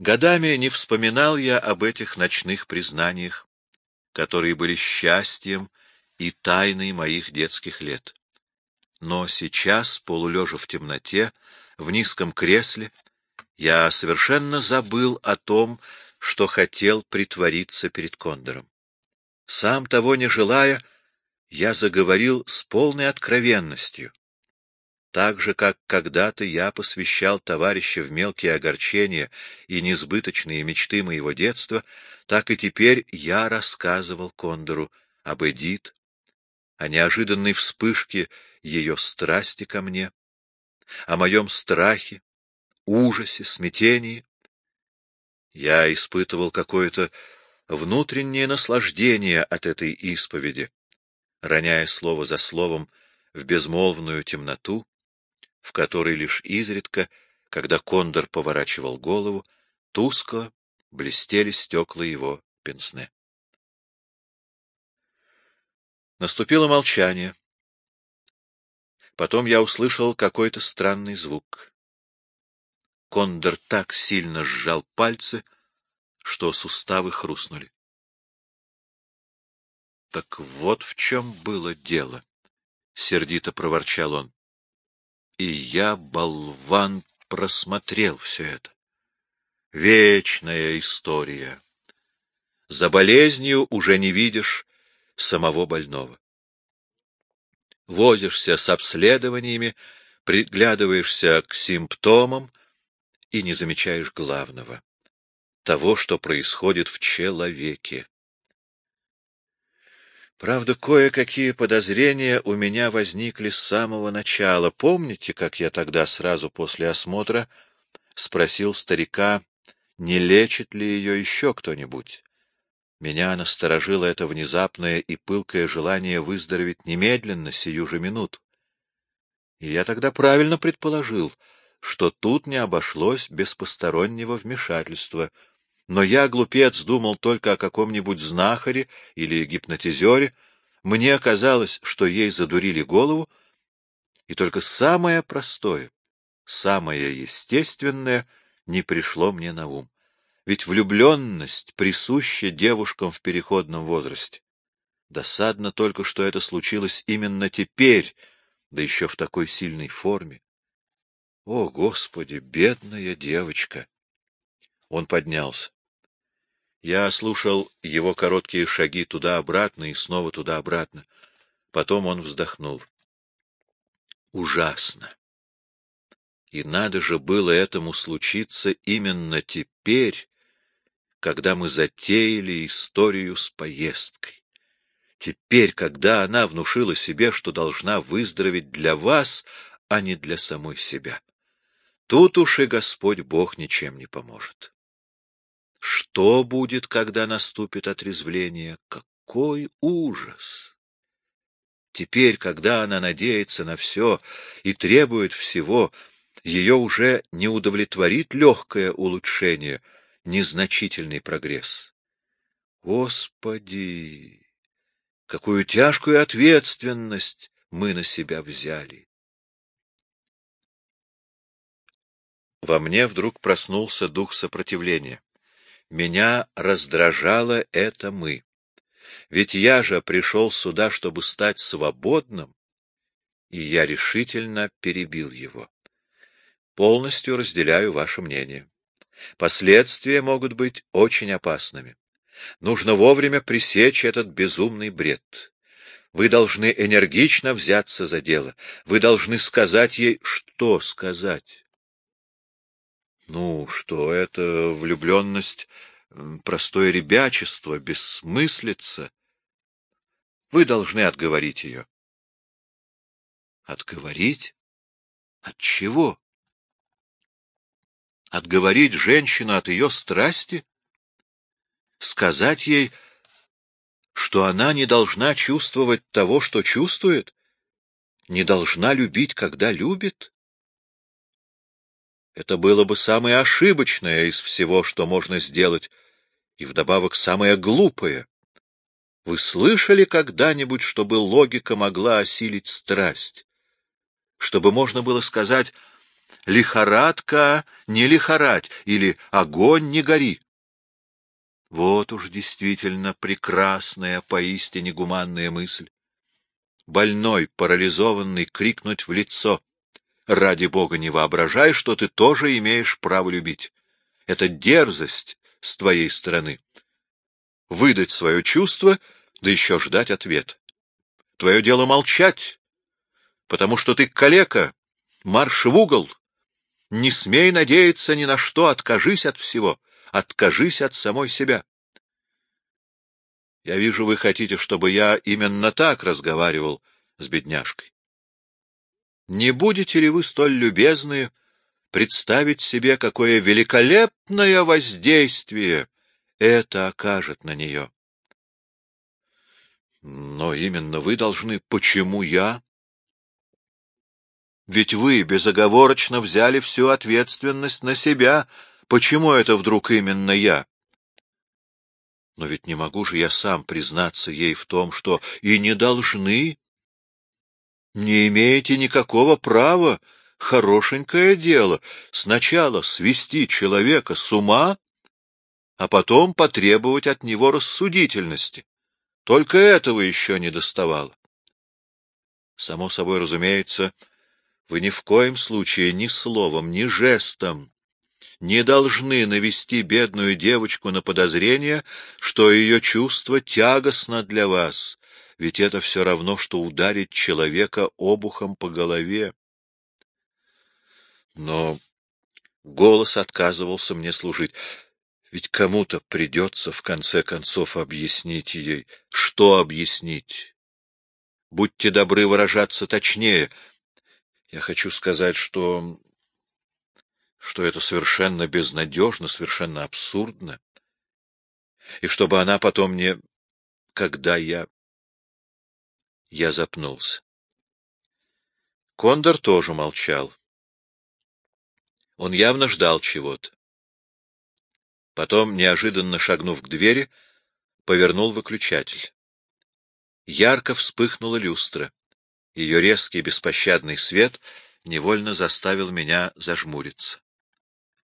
Годами не вспоминал я об этих ночных признаниях, которые были счастьем и тайной моих детских лет. Но сейчас, полулежа в темноте, в низком кресле, я совершенно забыл о том, что хотел притвориться перед Кондором. Сам того не желая, я заговорил с полной откровенностью. Так же, как когда-то я посвящал товарища в мелкие огорчения и несбыточные мечты моего детства, так и теперь я рассказывал Кондору об Эдит, о неожиданной вспышке ее страсти ко мне, о моем страхе, ужасе, смятении. Я испытывал какое-то внутреннее наслаждение от этой исповеди, роняя слово за словом в безмолвную темноту, в которой лишь изредка, когда кондор поворачивал голову, тускло блестели стекла его пенсне. Наступило молчание. Потом я услышал какой-то странный звук. Кондор так сильно сжал пальцы, что суставы хрустнули. — Так вот в чем было дело, — сердито проворчал он. И я, болван, просмотрел все это. Вечная история. За болезнью уже не видишь самого больного. Возишься с обследованиями, приглядываешься к симптомам и не замечаешь главного — того, что происходит в человеке. Правда, кое-какие подозрения у меня возникли с самого начала. Помните, как я тогда сразу после осмотра спросил старика, не лечит ли ее еще кто-нибудь? Меня насторожило это внезапное и пылкое желание выздороветь немедленно, сию же минуту. И я тогда правильно предположил, что тут не обошлось без постороннего вмешательства — но я, глупец, думал только о каком-нибудь знахаре или гипнотизере. Мне казалось, что ей задурили голову, и только самое простое, самое естественное не пришло мне на ум. Ведь влюбленность присуща девушкам в переходном возрасте. Досадно только, что это случилось именно теперь, да еще в такой сильной форме. О, Господи, бедная девочка! Он поднялся. Я слушал его короткие шаги туда-обратно и снова туда-обратно. Потом он вздохнул. Ужасно. И надо же было этому случиться именно теперь, когда мы затеяли историю с поездкой. Теперь, когда она внушила себе, что должна выздороветь для вас, а не для самой себя. Тут уж и Господь Бог ничем не поможет. Что будет, когда наступит отрезвление? Какой ужас! Теперь, когда она надеется на все и требует всего, ее уже не удовлетворит легкое улучшение, незначительный прогресс. Господи! Какую тяжкую ответственность мы на себя взяли! Во мне вдруг проснулся дух сопротивления. Меня раздражало это «мы». Ведь я же пришел сюда, чтобы стать свободным, и я решительно перебил его. Полностью разделяю ваше мнение. Последствия могут быть очень опасными. Нужно вовремя пресечь этот безумный бред. Вы должны энергично взяться за дело. Вы должны сказать ей, что сказать. Ну, что это влюбленность, простое ребячество, бессмыслица. Вы должны отговорить ее. Отговорить? От чего? Отговорить женщину от ее страсти? Сказать ей, что она не должна чувствовать того, что чувствует? Не должна любить, когда любит? Это было бы самое ошибочное из всего, что можно сделать, и вдобавок самое глупое. Вы слышали когда-нибудь, чтобы логика могла осилить страсть? Чтобы можно было сказать, лихорадка не лихорадь или огонь не гори. Вот уж действительно прекрасная, поистине гуманная мысль. Больной, парализованный, крикнуть в лицо. Ради бога, не воображай, что ты тоже имеешь право любить. Это дерзость с твоей стороны. Выдать свое чувство, да еще ждать ответ. Твое дело молчать, потому что ты калека, марш в угол. Не смей надеяться ни на что, откажись от всего откажись от самой себя. Я вижу, вы хотите, чтобы я именно так разговаривал с бедняжкой. Не будете ли вы столь любезны представить себе, какое великолепное воздействие это окажет на нее? Но именно вы должны. Почему я? Ведь вы безоговорочно взяли всю ответственность на себя, Почему это вдруг именно я? Но ведь не могу же я сам признаться ей в том, что и не должны. Не имеете никакого права, хорошенькое дело, сначала свести человека с ума, а потом потребовать от него рассудительности. Только этого еще не доставало. Само собой разумеется, вы ни в коем случае ни словом, ни жестом не должны навести бедную девочку на подозрение, что ее чувство тягостно для вас, ведь это все равно, что ударить человека обухом по голове. Но голос отказывался мне служить. Ведь кому-то придется в конце концов объяснить ей. Что объяснить? Будьте добры выражаться точнее. Я хочу сказать, что что это совершенно безнадежно, совершенно абсурдно, и чтобы она потом не... Когда я... Я запнулся. Кондор тоже молчал. Он явно ждал чего-то. Потом, неожиданно шагнув к двери, повернул выключатель. Ярко вспыхнула люстра. Ее резкий беспощадный свет невольно заставил меня зажмуриться.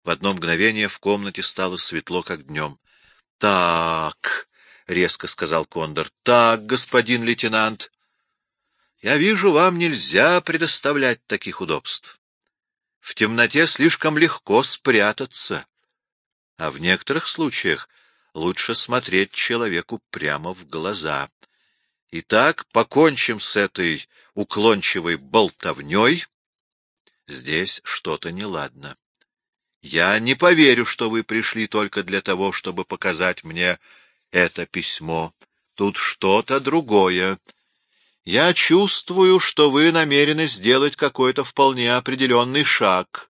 В одно мгновение в комнате стало светло, как днем. — Так, — резко сказал Кондор, — так, господин лейтенант, я вижу, вам нельзя предоставлять таких удобств. В темноте слишком легко спрятаться, а в некоторых случаях лучше смотреть человеку прямо в глаза. Итак, покончим с этой уклончивой болтовней. Здесь что-то неладно. Я не поверю, что вы пришли только для того, чтобы показать мне это письмо. Тут что-то другое. Я чувствую, что вы намерены сделать какой-то вполне определенный шаг.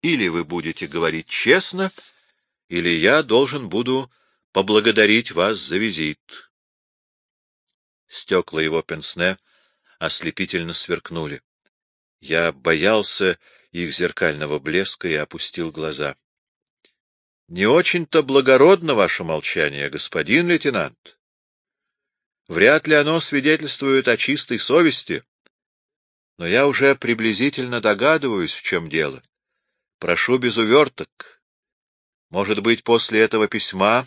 Или вы будете говорить честно, или я должен буду поблагодарить вас за визит. Стекла его пенсне ослепительно сверкнули. Я боялся их зеркального блеска и опустил глаза. — Не очень-то благородно ваше молчание, господин лейтенант. Вряд ли оно свидетельствует о чистой совести. Но я уже приблизительно догадываюсь, в чем дело. Прошу без уверток. Может быть, после этого письма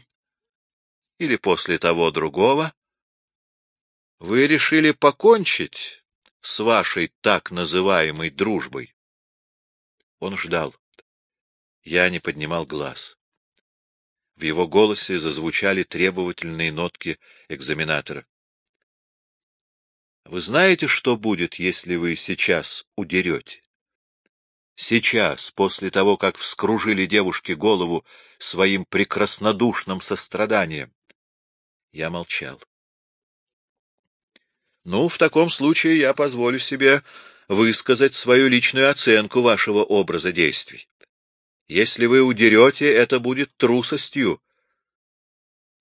или после того другого вы решили покончить с вашей так называемой дружбой? Он ждал. Я не поднимал глаз. В его голосе зазвучали требовательные нотки экзаменатора. — Вы знаете, что будет, если вы сейчас удерете? Сейчас, после того, как вскружили девушке голову своим прекраснодушным состраданием. Я молчал. — Ну, в таком случае я позволю себе высказать свою личную оценку вашего образа действий. Если вы удерете, это будет трусостью.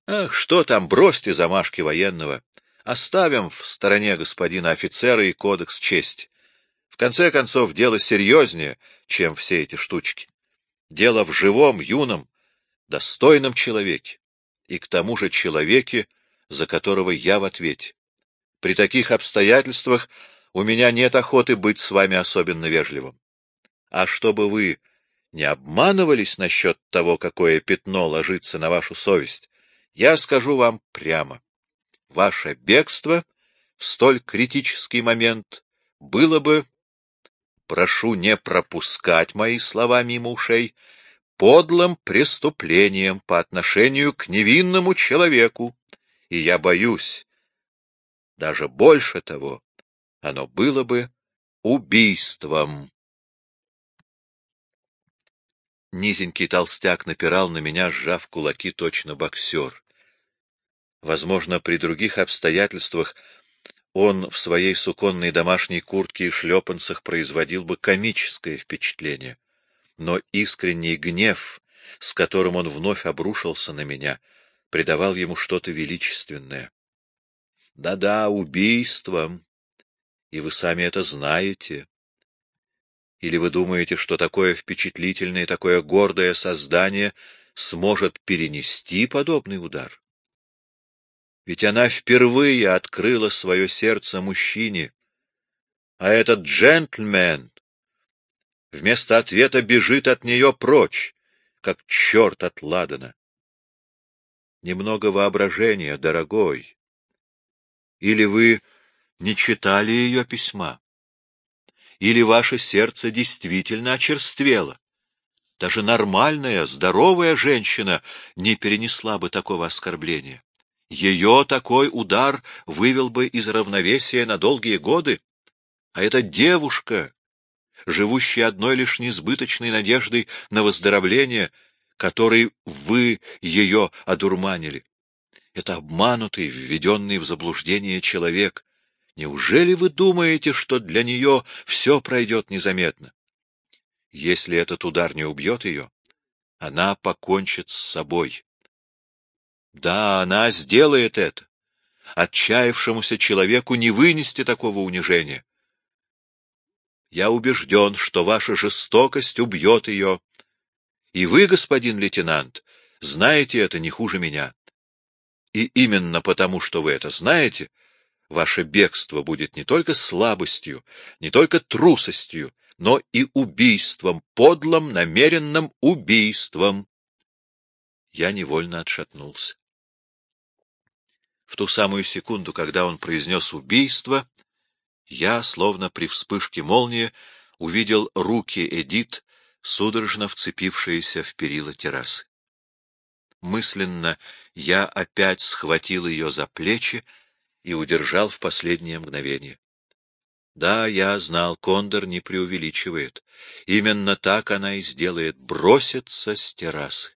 Ах, что там, бросьте замашки военного. Оставим в стороне господина офицера и кодекс чести. В конце концов, дело серьезнее, чем все эти штучки. Дело в живом, юном, достойном человеке. И к тому же человеке, за которого я в ответе. При таких обстоятельствах у меня нет охоты быть с вами особенно вежливым. А чтобы вы не обманывались насчет того, какое пятно ложится на вашу совесть, я скажу вам прямо. Ваше бегство в столь критический момент было бы, прошу не пропускать мои слова мимо ушей, подлым преступлением по отношению к невинному человеку, и я боюсь, даже больше того, оно было бы убийством. Низенький толстяк напирал на меня, сжав кулаки точно боксер. Возможно, при других обстоятельствах он в своей суконной домашней куртке и шлепанцах производил бы комическое впечатление. Но искренний гнев, с которым он вновь обрушился на меня, придавал ему что-то величественное. Да-да, убийством. И вы сами это знаете. Или вы думаете, что такое впечатлительное, такое гордое создание сможет перенести подобный удар? Ведь она впервые открыла свое сердце мужчине, а этот джентльмен вместо ответа бежит от нее прочь, как черт от Ладана. Немного воображения, дорогой. Или вы не читали ее письма? Или ваше сердце действительно очерствело? Даже нормальная, здоровая женщина не перенесла бы такого оскорбления. Ее такой удар вывел бы из равновесия на долгие годы. А эта девушка, живущая одной лишь несбыточной надеждой на выздоровление, которой вы ее одурманили. Это обманутый, введенный в заблуждение человек. Неужели вы думаете, что для нее все пройдет незаметно? Если этот удар не убьет ее, она покончит с собой. Да, она сделает это. Отчаявшемуся человеку не вынести такого унижения. Я убежден, что ваша жестокость убьет ее. И вы, господин лейтенант, знаете это не хуже меня. И именно потому, что вы это знаете, ваше бегство будет не только слабостью, не только трусостью, но и убийством, подлым, намеренным убийством. Я невольно отшатнулся. В ту самую секунду, когда он произнес убийство, я, словно при вспышке молнии, увидел руки Эдит, судорожно вцепившиеся в перила террасы. Мысленно я опять схватил ее за плечи и удержал в последнее мгновение. Да, я знал, Кондор не преувеличивает. Именно так она и сделает — бросится с террасы.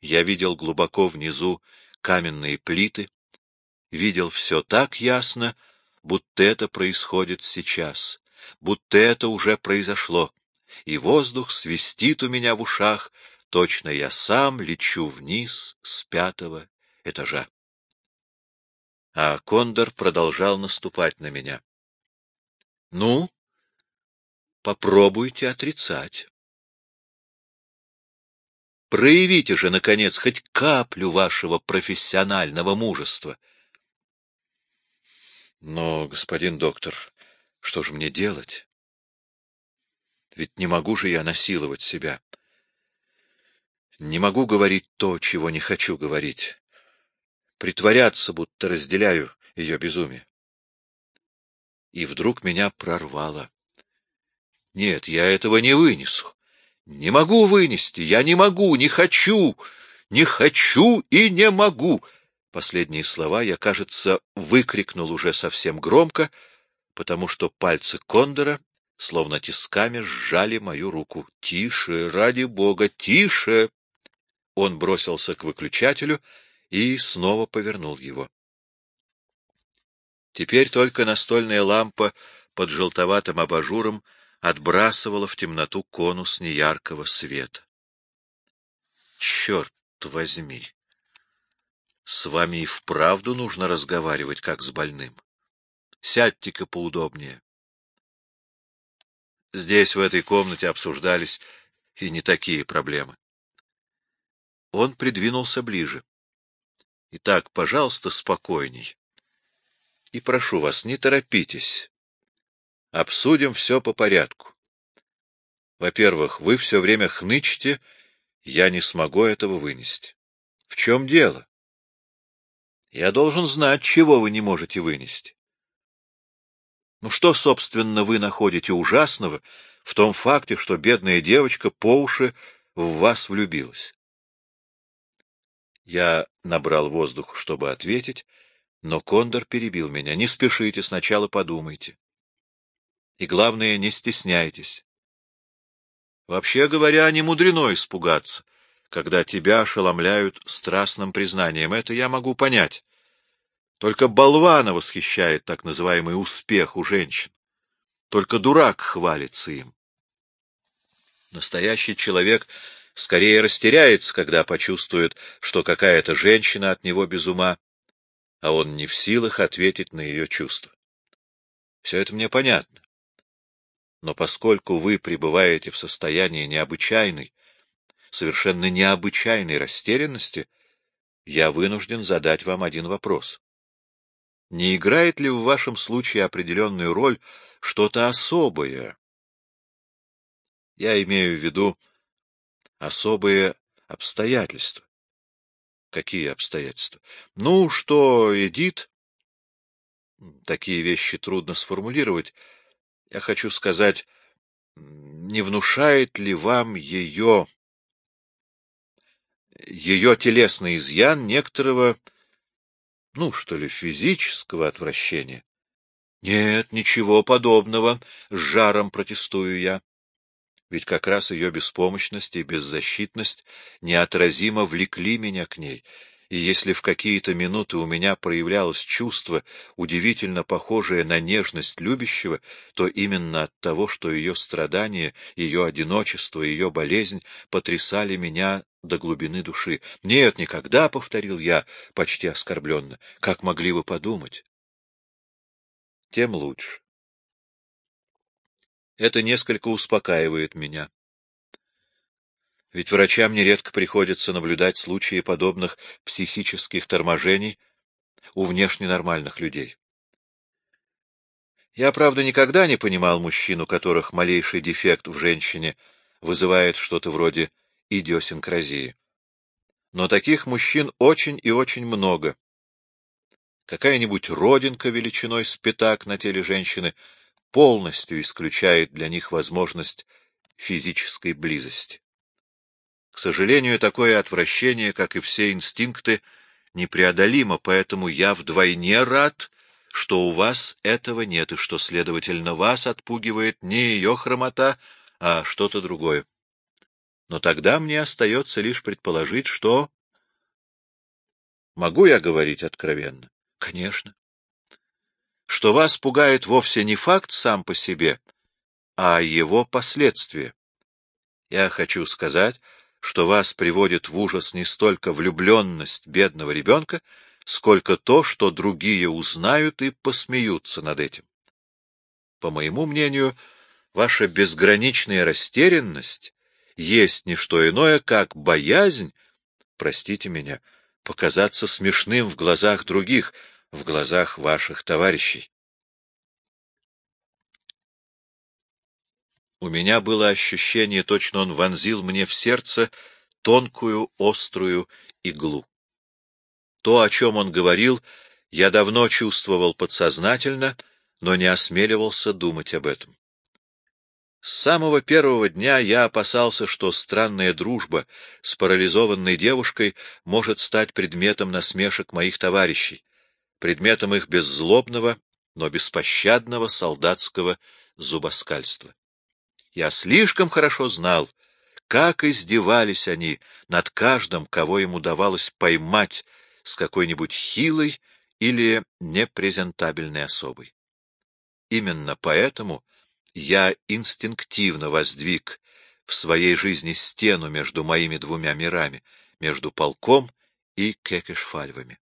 Я видел глубоко внизу каменные плиты, видел все так ясно, будто это происходит сейчас, будто это уже произошло, и воздух свистит у меня в ушах, точно я сам лечу вниз с пятого этажа. А Кондор продолжал наступать на меня. — Ну, попробуйте отрицать. Проявите же, наконец, хоть каплю вашего профессионального мужества. — но, господин доктор, что же мне делать? Ведь не могу же я насиловать себя. Не могу говорить то, чего не хочу говорить. Притворяться, будто разделяю ее безумие. И вдруг меня прорвало. Нет, я этого не вынесу. Не могу вынести, я не могу, не хочу, не хочу и не могу. Последние слова я, кажется, выкрикнул уже совсем громко, потому что пальцы Кондора словно тисками сжали мою руку. «Тише, ради бога, тише!» Он бросился к выключателю и снова повернул его. Теперь только настольная лампа под желтоватым абажуром отбрасывала в темноту конус неяркого света. Черт возьми! С вами и вправду нужно разговаривать, как с больным. Сядьте-ка поудобнее. Здесь, в этой комнате, обсуждались и не такие проблемы. Он придвинулся ближе. Итак, пожалуйста, спокойней. И прошу вас, не торопитесь. Обсудим все по порядку. Во-первых, вы все время хнычете, я не смогу этого вынести. В чем дело? Я должен знать, чего вы не можете вынести. Ну что, собственно, вы находите ужасного в том факте, что бедная девочка по уши в вас влюбилась? Я набрал воздух, чтобы ответить, но Кондор перебил меня. Не спешите, сначала подумайте. И главное, не стесняйтесь. Вообще говоря, не мудрено испугаться, когда тебя ошеломляют страстным признанием. Это я могу понять. Только болвана восхищает так называемый успех у женщин. Только дурак хвалится им. Настоящий человек скорее растеряется, когда почувствует, что какая-то женщина от него без ума, а он не в силах ответить на ее чувства. Все это мне понятно. Но поскольку вы пребываете в состоянии необычайной, совершенно необычайной растерянности, я вынужден задать вам один вопрос. Не играет ли в вашем случае определенную роль что-то особое? Я имею в виду особые обстоятельства. Какие обстоятельства? Ну, что Эдит... Такие вещи трудно сформулировать. Я хочу сказать, не внушает ли вам ее... ее телесный изъян некоторого, ну, что ли, физического отвращения? Нет, ничего подобного, с жаром протестую я ведь как раз ее беспомощность и беззащитность неотразимо влекли меня к ней, и если в какие-то минуты у меня проявлялось чувство, удивительно похожее на нежность любящего, то именно от того, что ее страдания, ее одиночество, ее болезнь потрясали меня до глубины души. «Нет, никогда», — повторил я, почти оскорбленно, — «как могли вы подумать?» Тем лучше. Это несколько успокаивает меня. Ведь врачам нередко приходится наблюдать случаи подобных психических торможений у внешне нормальных людей. Я, правда, никогда не понимал мужчин, у которых малейший дефект в женщине вызывает что-то вроде идиосинкразии. Но таких мужчин очень и очень много. Какая-нибудь родинка величиной с пятак на теле женщины — полностью исключает для них возможность физической близости. Сожалению, такое отвращение, как и все инстинкты, непреодолимо, поэтому я вдвойне рад, что у вас этого нет, и что, следовательно, вас отпугивает не ее хромота, а что-то другое. Но тогда мне остается лишь предположить, что... Могу я говорить откровенно? Конечно что вас пугает вовсе не факт сам по себе, а его последствия. Я хочу сказать, что вас приводит в ужас не столько влюбленность бедного ребенка, сколько то, что другие узнают и посмеются над этим. По моему мнению, ваша безграничная растерянность есть не что иное, как боязнь, простите меня, показаться смешным в глазах других — в глазах ваших товарищей. У меня было ощущение, точно он вонзил мне в сердце тонкую, острую иглу. То, о чем он говорил, я давно чувствовал подсознательно, но не осмеливался думать об этом. С самого первого дня я опасался, что странная дружба с парализованной девушкой может стать предметом насмешек моих товарищей, предметом их беззлобного, но беспощадного солдатского зубоскальства. Я слишком хорошо знал, как издевались они над каждым, кого им удавалось поймать с какой-нибудь хилой или непрезентабельной особой. Именно поэтому я инстинктивно воздвиг в своей жизни стену между моими двумя мирами, между полком и кекешфальвами.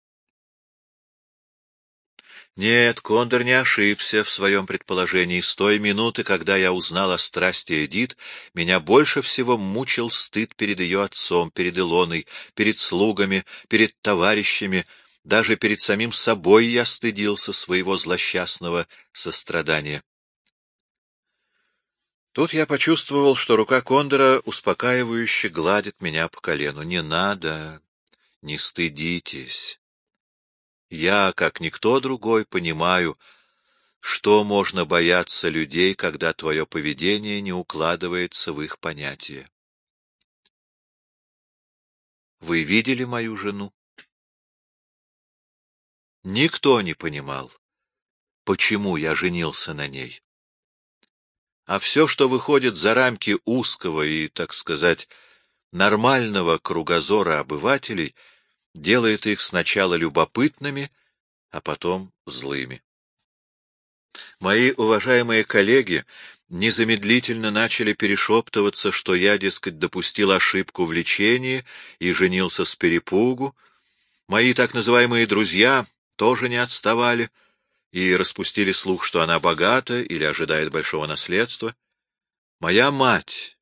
Нет, Кондор не ошибся в своем предположении. С той минуты, когда я узнал о страсти Эдит, меня больше всего мучил стыд перед ее отцом, перед Илоной, перед слугами, перед товарищами. Даже перед самим собой я стыдился своего злосчастного сострадания. Тут я почувствовал, что рука Кондора успокаивающе гладит меня по колену. Не надо, не стыдитесь. Я, как никто другой, понимаю, что можно бояться людей, когда твое поведение не укладывается в их понятие. Вы видели мою жену? Никто не понимал, почему я женился на ней. А все, что выходит за рамки узкого и, так сказать, нормального кругозора обывателей, делает их сначала любопытными, а потом злыми. Мои уважаемые коллеги незамедлительно начали перешептываться, что я, дескать, допустил ошибку в лечении и женился с перепугу. Мои так называемые друзья тоже не отставали — и распустили слух, что она богата или ожидает большого наследства. Моя мать,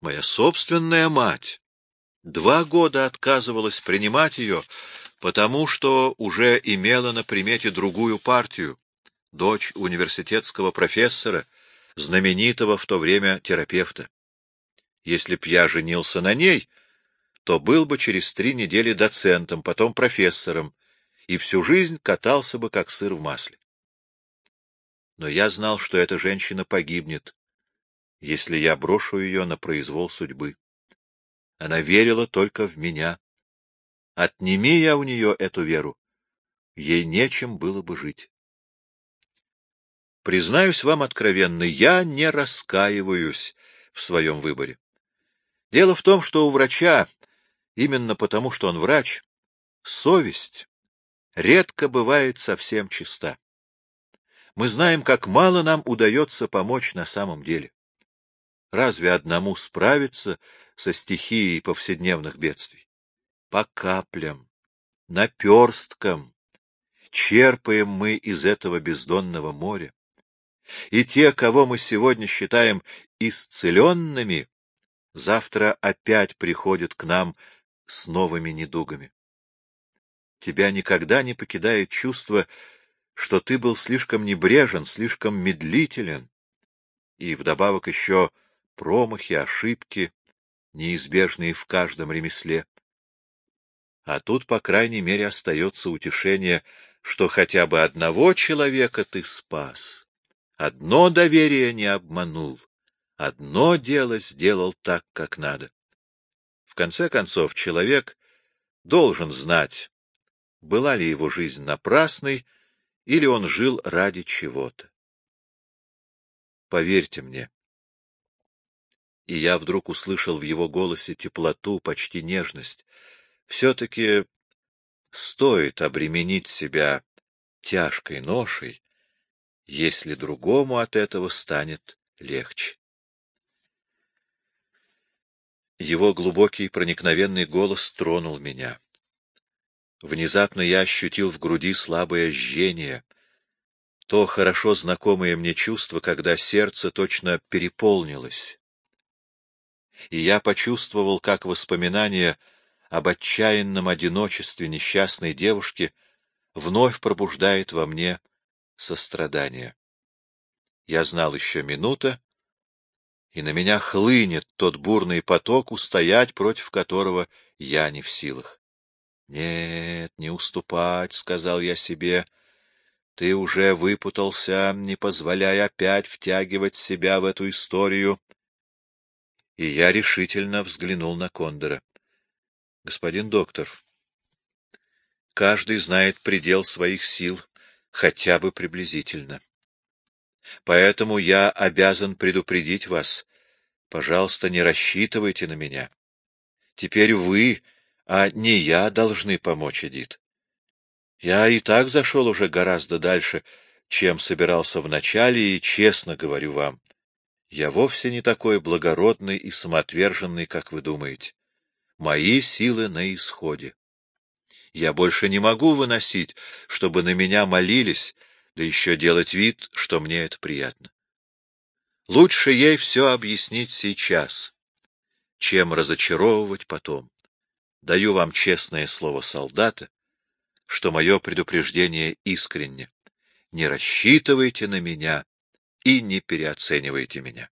моя собственная мать, два года отказывалась принимать ее, потому что уже имела на примете другую партию, дочь университетского профессора, знаменитого в то время терапевта. Если б я женился на ней, то был бы через три недели доцентом, потом профессором, и всю жизнь катался бы, как сыр в масле. Но я знал, что эта женщина погибнет, если я брошу ее на произвол судьбы. Она верила только в меня. Отними я у нее эту веру, ей нечем было бы жить. Признаюсь вам откровенно, я не раскаиваюсь в своем выборе. Дело в том, что у врача, именно потому что он врач, совесть редко бывает совсем чиста. Мы знаем, как мало нам удается помочь на самом деле. Разве одному справиться со стихией повседневных бедствий? По каплям, наперсткам черпаем мы из этого бездонного моря. И те, кого мы сегодня считаем исцеленными, завтра опять приходят к нам с новыми недугами. Тебя никогда не покидает чувство, что ты был слишком небрежен, слишком медлителен, и вдобавок еще промахи, ошибки, неизбежные в каждом ремесле. А тут, по крайней мере, остается утешение, что хотя бы одного человека ты спас, одно доверие не обманул, одно дело сделал так, как надо. В конце концов, человек должен знать, была ли его жизнь напрасной, или он жил ради чего-то. Поверьте мне. И я вдруг услышал в его голосе теплоту, почти нежность. Все-таки стоит обременить себя тяжкой ношей, если другому от этого станет легче. Его глубокий проникновенный голос тронул меня. Внезапно я ощутил в груди слабое жжение, то хорошо знакомое мне чувство, когда сердце точно переполнилось. И я почувствовал, как воспоминание об отчаянном одиночестве несчастной девушки вновь пробуждает во мне сострадание. Я знал еще минута, и на меня хлынет тот бурный поток, устоять против которого я не в силах. Нет, не уступать, — сказал я себе. Ты уже выпутался, не позволяя опять втягивать себя в эту историю. И я решительно взглянул на Кондора. — Господин доктор, каждый знает предел своих сил, хотя бы приблизительно. Поэтому я обязан предупредить вас. Пожалуйста, не рассчитывайте на меня. Теперь вы а не я должны помочь, Эдит. Я и так зашел уже гораздо дальше, чем собирался вначале, и честно говорю вам, я вовсе не такой благородный и самоотверженный, как вы думаете. Мои силы на исходе. Я больше не могу выносить, чтобы на меня молились, да еще делать вид, что мне это приятно. Лучше ей все объяснить сейчас, чем разочаровывать потом. Даю вам честное слово солдата, что мое предупреждение искренне. Не рассчитывайте на меня, и не переоценивайте меня.